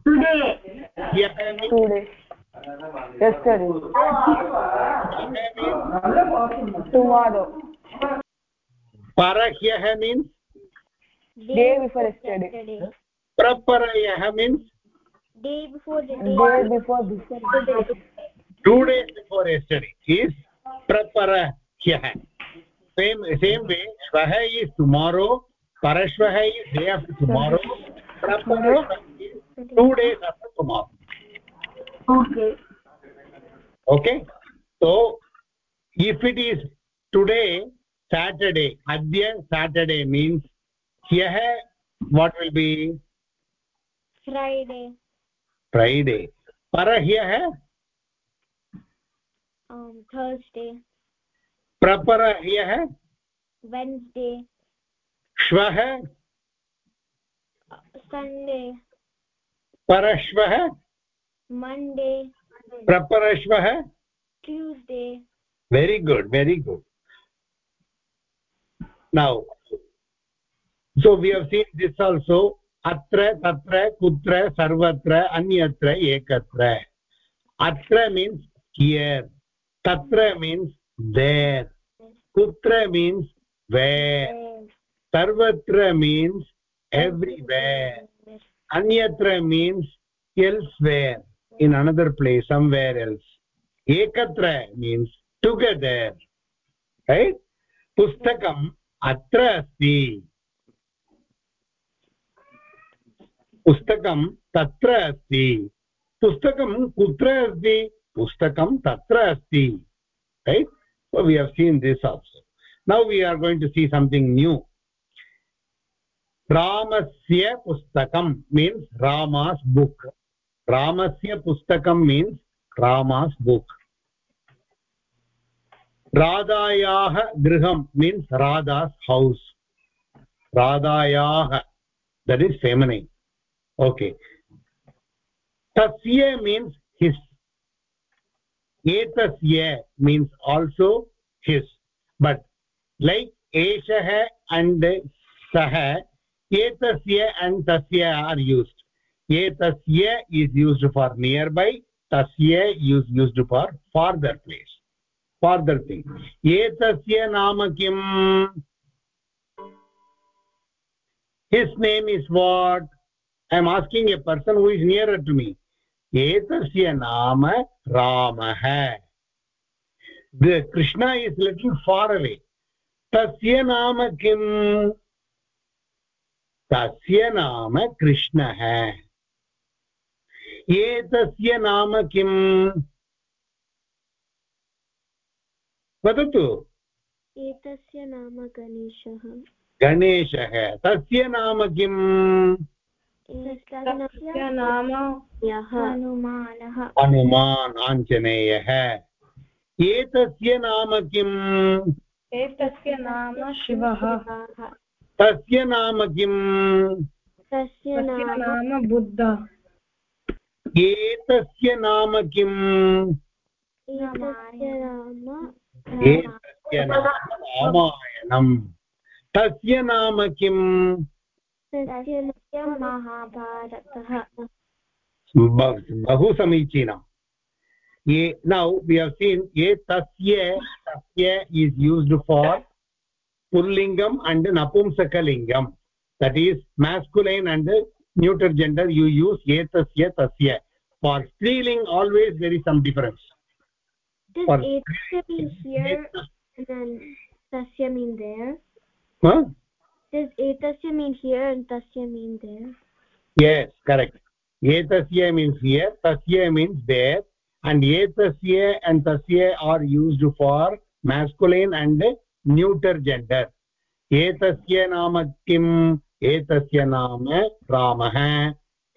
[SPEAKER 3] today yesterday tomorrow
[SPEAKER 2] parahyah means
[SPEAKER 3] day before yesterday
[SPEAKER 1] yesterday
[SPEAKER 2] praparayah means
[SPEAKER 1] day before the day
[SPEAKER 3] day before before
[SPEAKER 2] two days before yesterday is praparayah same same way shvah is tomorrow parashvah is day after tomorrow praparashvah is two days after tomorrow
[SPEAKER 4] okay
[SPEAKER 2] okay so if it is today saturday adya saturday means here what will be
[SPEAKER 1] friday
[SPEAKER 2] Friday पर
[SPEAKER 1] ह्य है?
[SPEAKER 2] थर्सडे
[SPEAKER 1] प्रपर
[SPEAKER 2] ह्य
[SPEAKER 1] है?
[SPEAKER 2] वेन्सडे
[SPEAKER 1] श्व
[SPEAKER 2] है? संडे परश्व है? मंडे प्रपरश्व है?
[SPEAKER 1] Tuesday
[SPEAKER 2] very good very good now so we have seen this also. Atra tatra kutra sarvatra anyatra ekatra atra means here tatra means there kutra means where sarvatra means everywhere anyatra means elsewhere in another place somewhere else ekatra means together right pustakam atra asti पुस्तकं तत्र अस्ति। पुस्तकं कुत्र अस्ति? पुस्तकं तत्र अस्ति। Right we have seen this also now we are going to see something new रामस्य पुस्तकं मीन्स् रामास् बुक् रामस्य पुस्तकं मीन्स् रामास् बुक् राधायाः गृहं मीन्स् राधास् हौस् राधायाः दट् इस् फेमनैन् ओके तस्य मीन्स् हिस् एतस्य means also his but like एषः अण्ड् सः एतस्य अण्ड् तस्य आर् यूस्ड् एतस्य is used far near by तस्य use used for farther place farther thing एतस्य नाम किम् his name is what I am asking a person who is near to me एतस्य नाम रामः Krishna is little far away तस्य नाम किम् तस्य नाम कृष्णः एतस्य नाम किम् वदतु
[SPEAKER 1] एतस्य नाम गणेशः
[SPEAKER 2] गणेशः तस्य नाम किम्
[SPEAKER 3] नाम?
[SPEAKER 1] हनुमानः।
[SPEAKER 2] हनुमान्। आञ्जनेयः। एतस्य नाम किम्?
[SPEAKER 3] एतस्य नाम शिवः।
[SPEAKER 2] तस्य नाम किम्?
[SPEAKER 1] तस्य नाम
[SPEAKER 3] नाम बुद्ध।
[SPEAKER 2] एतस्य नाम किम्?
[SPEAKER 1] एतस्य नाम
[SPEAKER 2] रामायणम्। तस्य नाम किम्? बहु समीचीनम् ये नौ वि हव् सीन् ये तस्य तस्य इस् यूस्ड् फार् पुल्लिङ्गम् and नपुंसकलिङ्गम्। That is masculine and neuter gender you use एतस्य तस्य for स्त्रीलिङ्ग् always very some difference तस्य
[SPEAKER 1] Does etasya mean here and tasya mean there?
[SPEAKER 2] yes correct etasya means here tasya means there and etasya and tasya are used for masculine and neuter gender एतस्य नाम किम् एतस्य नाम रामः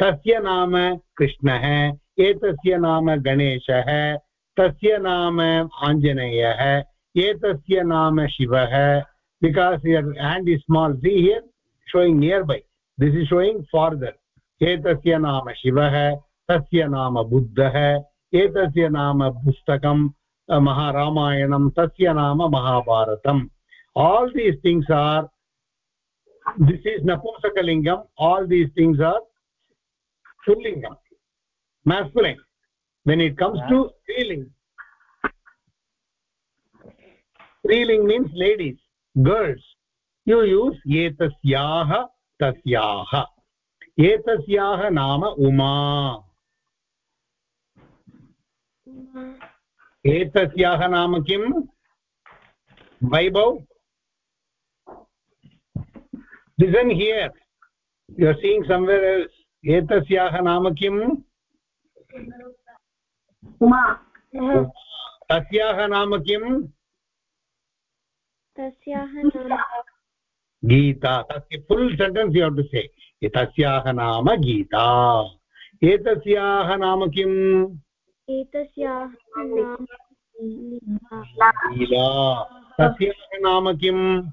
[SPEAKER 2] तस्य नाम कृष्णः एतस्य नाम गणेशः तस्य नाम आञ्जनेयः एतस्य नाम शिवः because your hand is small see here showing nearby this is showing farther एतस्य नाम शिवः तस्य नाम बुद्धः एतस्य नाम पुस्तकं महारामायणं तस्य नाम महाभारतम् all these things are this is napumsakalingam all these things are pullingam masculine when it comes yeah. to striling striling means ladies girls you use etasyah tasyah etasyah naam uma एतस्याः नाम किम् वैभव you are seeing somewhere else etasyaah naam kim
[SPEAKER 4] Uma
[SPEAKER 2] tasyaah naam kim
[SPEAKER 1] तस्याः नाम
[SPEAKER 2] गीता तस्य full sentence you to say तस्याः नाम गीता।
[SPEAKER 1] एतस्याः नाम किम्?
[SPEAKER 2] एतस्याः तस्याः नाम
[SPEAKER 1] किम्?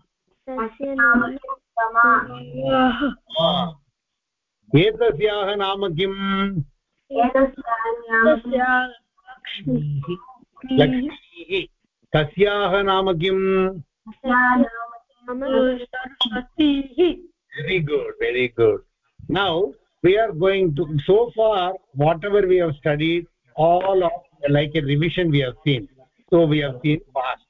[SPEAKER 2] एतस्याः नाम किम्? लक्ष्मीः। तस्याः नाम किम्? Very good very good now we are going to so far whatever we have studied all of like a revision we have seen so we have seen past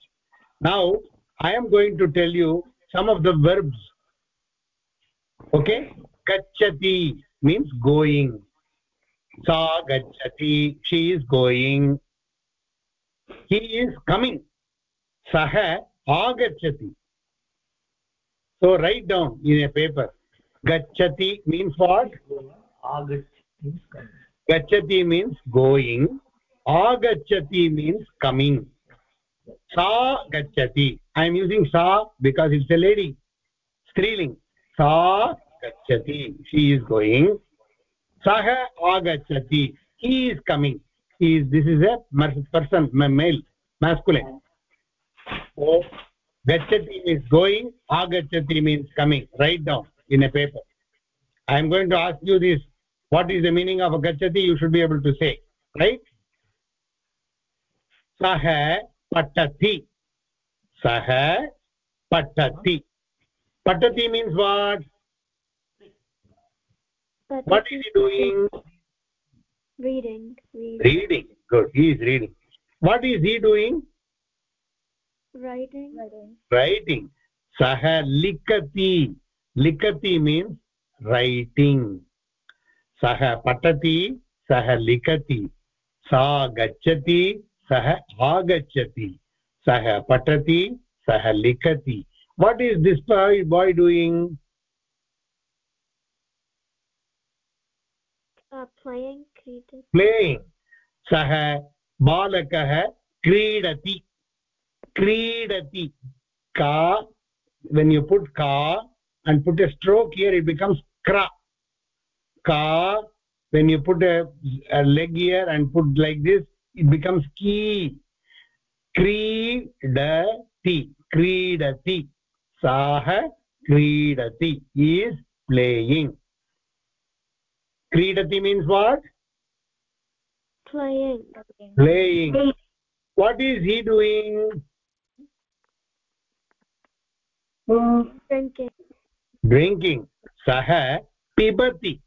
[SPEAKER 2] now i am going to tell you some of the verbs okay gachati means going sa gachati she is going he is coming sah agachati so write down in a paper. gachati means what? gachati means going. agachati means coming. sa gachati i am using sa because it's a lady. Striling sa gachati she is going. sah agachati he is coming. He is this is a person male masculine so gachati means going ah, agachati means coming. Write down in a paper. I am going to ask you this what is the meaning of gachati you should be able to say right? Sah patati. Sah patati. Patati means what?
[SPEAKER 1] Patati.
[SPEAKER 2] what is he doing?
[SPEAKER 1] Reading. Reading,
[SPEAKER 2] reading. Good. He is reading. What is he doing
[SPEAKER 1] writing writing
[SPEAKER 2] writing sah likati likati means writing सः पठति सः लिखति सा गच्छति सः आगच्छति सः पठति सः लिखति what is this boy, boy doing
[SPEAKER 1] uh, playing
[SPEAKER 2] playing सः बालकः क्रीडति क्रीडति का when you put ka and put a stroke here it becomes kra ka when you put a, a leg here and put like this it becomes ki kridati kridati sah kridati is playing kridati means what
[SPEAKER 1] playing
[SPEAKER 2] playing what is he doing
[SPEAKER 1] Drinking.
[SPEAKER 2] Sah pibati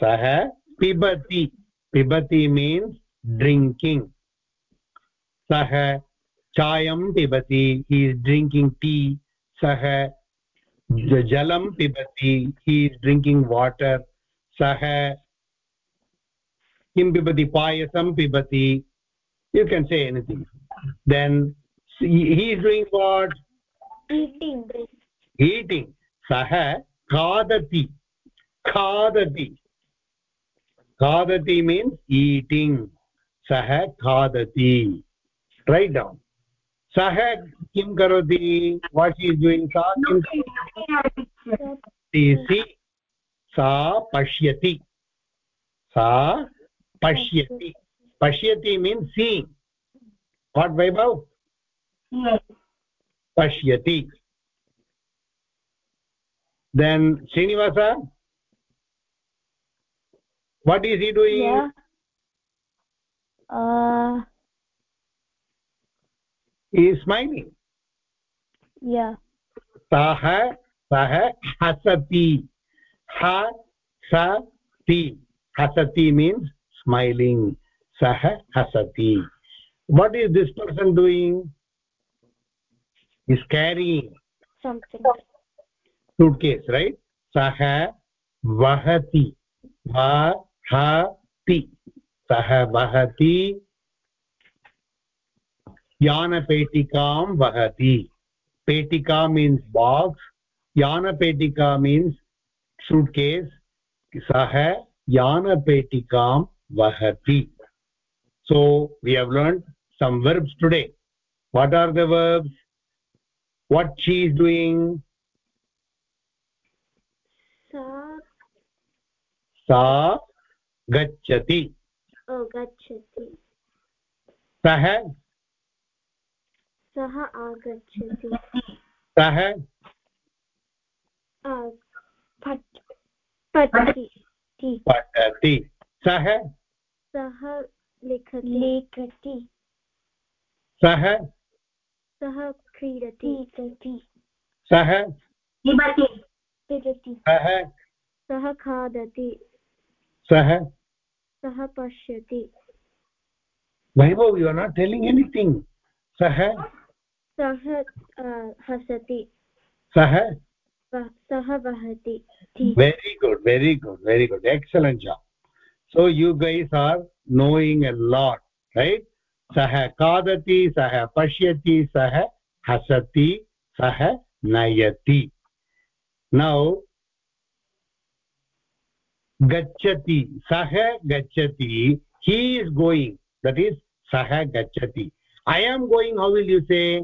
[SPEAKER 2] सः पिबति। पिबति मीन्स् ड्रिङ्किङ्ग् सः चायं पिबति हि ड्रिङ्किङ्ग् टी सः जलं पिबति हि इस् ड्रिङ्किङ्ग् वाटर् सः किं पिबति? पायसं पिबति। You can say anything then is doing what
[SPEAKER 1] eating.
[SPEAKER 2] Eating सः खादति. खादति. खादति means eating. सः खादति. Write down. सः किं करोति? वाट् इस् डूयिङ्ग् सा किं सा पश्यति. सा पश्यति. पश्यति means seeing what Vaibhav पश्यति then Srinivas what is he doing
[SPEAKER 1] yeah uh
[SPEAKER 2] he is smiling
[SPEAKER 1] yeah
[SPEAKER 2] sah sah hasati ha sa ti hasati means smiling sah hasati what is this person doing he is carrying
[SPEAKER 1] something
[SPEAKER 2] suitcase right sah vahati va हति सः वहति यानपेटिकां वहति पेटिका मीन्स् बाक्स् यानपेटिका मीन्स् सूट्केस् सः यानपेटिकां वहति so we have learned some verbs today what are the verbs what she is doing?
[SPEAKER 1] sa
[SPEAKER 2] sa गच्छति।
[SPEAKER 1] oh गच्छति
[SPEAKER 2] सः
[SPEAKER 1] सः आगच्छति
[SPEAKER 2] सः
[SPEAKER 1] पठ पठति।
[SPEAKER 2] पठति। सः
[SPEAKER 1] सः लिखति। लिखति।
[SPEAKER 2] सः
[SPEAKER 1] सः क्रीडति।
[SPEAKER 2] सः
[SPEAKER 1] पिबति पिबति
[SPEAKER 2] सः
[SPEAKER 1] सः खादति।
[SPEAKER 2] सः
[SPEAKER 1] सः पश्यति।
[SPEAKER 2] Vaibhav you are not telling anything सः
[SPEAKER 1] सः हसति।
[SPEAKER 2] सः
[SPEAKER 1] सः वहति।
[SPEAKER 2] Very good very good very good excellent job so you guys are knowing a lot right? सः खादति सः पश्यति सः हसति सः नयति now gachati saha gachati he is going that is saha gachati i am going how will you say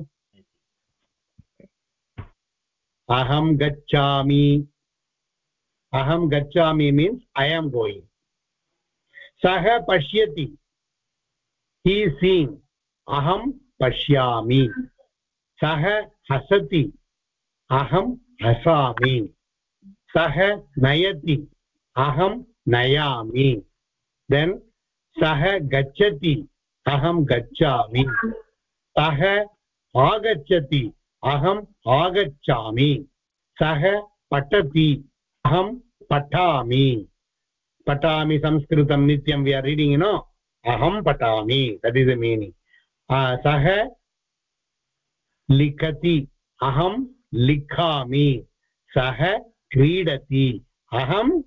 [SPEAKER 2] aham gachami aham gachami means i am going saha pashyati he is seeing aham pashyami saha hasati aham hasami saha nayati aham nayami then सः गच्छति, अहं गच्छामि। सः आगच्छति अहम् आगच्छामि। सः पठति, अहं पठामि। पठामि संस्कृतं नित्यं वि आर् रीडिङ्ग् नो अहं पठामि दट् इस् द मीनिङ्ग् सः लिखति। अहं लिखामि। सः क्रीडति। अहं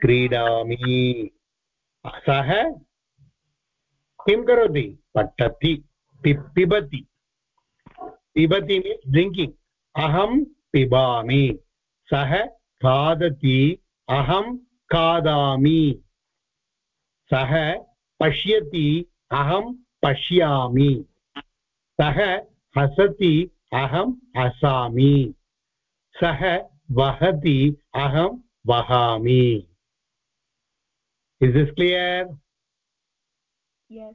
[SPEAKER 2] क्रीडामि। सः किं करोति? पठति। पिबति। पिबति मीन्स् ड्रिङ्किङ्ग् अहं पिबामि। सः खादति। अहं खादामि। सः पश्यति। अहं पश्यामि। सः हसति अहं हसामि सः वहति अहं वहामि is this clear
[SPEAKER 1] yes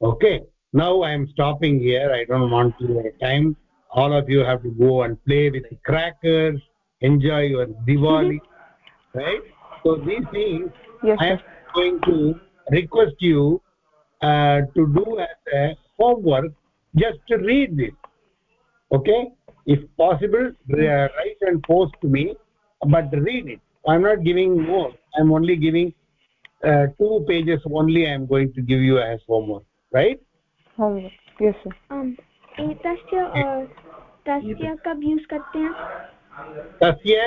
[SPEAKER 2] okay now i am stopping here i don't want to waste time all of you have to go and play with the crackers enjoy your diwali right so these things
[SPEAKER 3] yes
[SPEAKER 2] i am going to request you uh, to do as a homework just to read this okay if possible uh, write and post to me but read it i'm not giving more i'm only giving uh, two pages only i'm going to give you as homework right
[SPEAKER 3] homework yes sir
[SPEAKER 1] um एतस्य अ, तस्य कब यूज करते हैं
[SPEAKER 2] tasya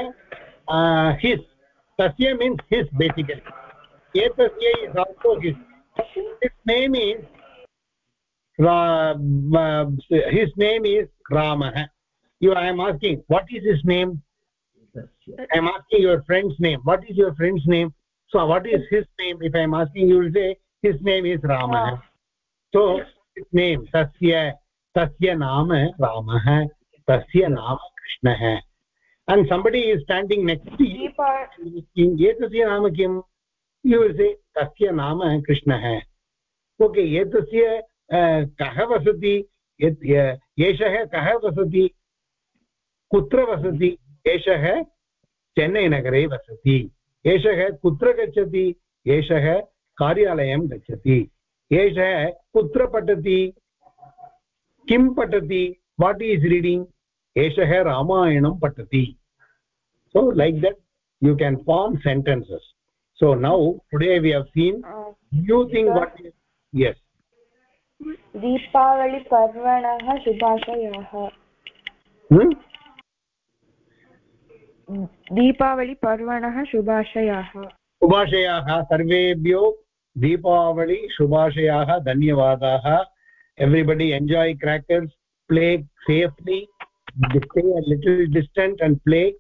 [SPEAKER 2] uh, his tasya means his basically etasya is also his name is Ra, uh, his name is ramah you i am asking what is his name i am asking your friend's name what is your friend's name so what is his name if i am asking you will say his name is ramah so his name tasya tasya nama ramah tasya nama krishnah and somebody is standing next to you etasya nama kim you will say tasya nama krishnah okay एतस्य कः वसति? एषः कः वसति? कुत्र वसति? एषः चेन्नैनगरे वसति। एषः कुत्र गच्छति? एषः कार्यालयं गच्छति। एषः कुत्र पठति? किं पठति? वाट् ईस् रीडिङ्ग् एषः रामायणं पठति। So like that you can form sentences so now today we have seen you think what is yes
[SPEAKER 3] दीपावलिपर्वणः शुभाशयाः
[SPEAKER 2] hmm?
[SPEAKER 3] दीपावलिपर्वणः शुभाशयाः
[SPEAKER 2] शुभाशयाः सर्वेभ्यो दीपावळि शुभाशयाः धन्यवादाः everybody enjoy crackers play safely stay a little distant and play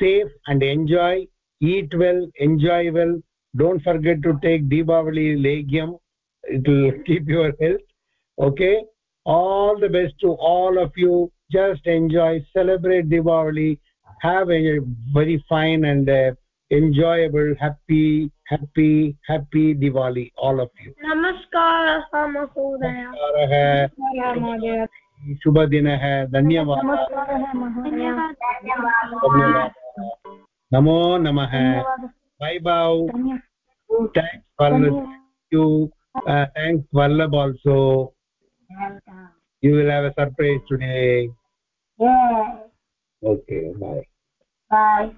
[SPEAKER 2] safe and enjoy eat well enjoy well don't forget to take deepavali legyam it will keep your health okay all the best to all of you just enjoy celebrate deepavali have a very fine and uh, enjoyable happy happy happy diwali all of you
[SPEAKER 1] नमस्कारः महोदय
[SPEAKER 2] नमस्कारः शुभदिनः धन्यवादः धन्यवादः नमो नमः बै बौ thanks vallabh you uh, thanks vallabh also you will have a surprise today Yeah. okay bye
[SPEAKER 1] Bye.